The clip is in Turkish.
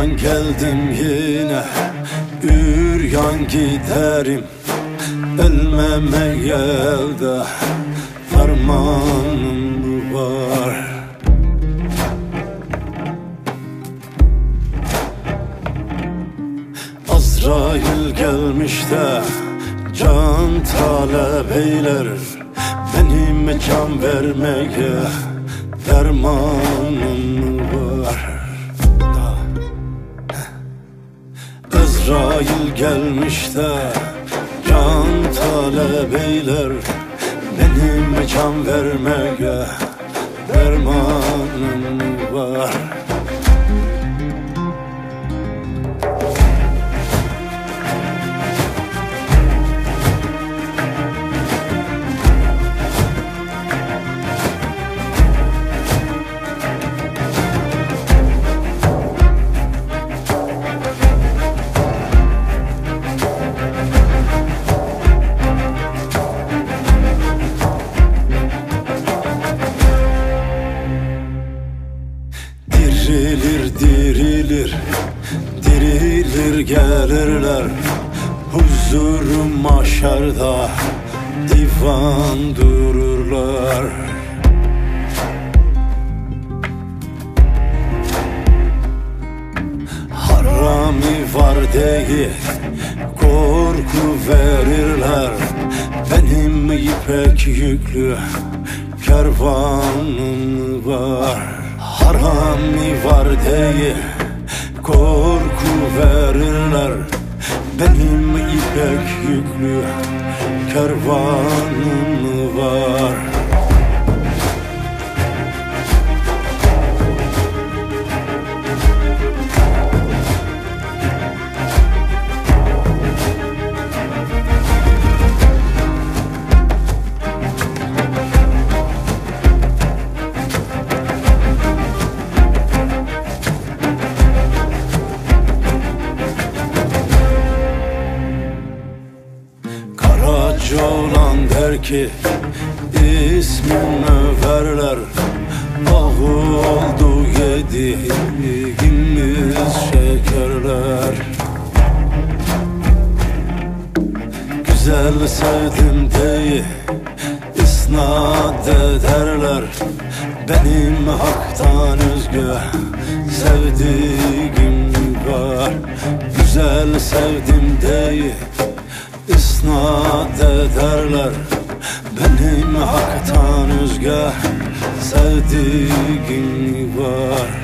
Ben geldim yine Üryan giderim. Ölmemeye elde Fermanım var. Azrail gelmiş de Can talep eyler. Benim can vermeye Dermanım var Azrail gelmiş de Can talep eyler. Benim can vermeye Dermanım var gelirler Huzurum maşarda Divan dururlar. Harami var değil Korku verirler. Benim ipek yüklü Kervanım var. Harami var değil Korku verirler Benim ipek yüklü Kervanım var Karaca olan der ki ismimi verler. Ah oldu yediğimiz şekerler. Güzel sevdim diye isnat ederler. Benim haktan özgü sevdiğim var. Güzel sevdim diye isnat ederler. Benim haktan özgü sevdiğim var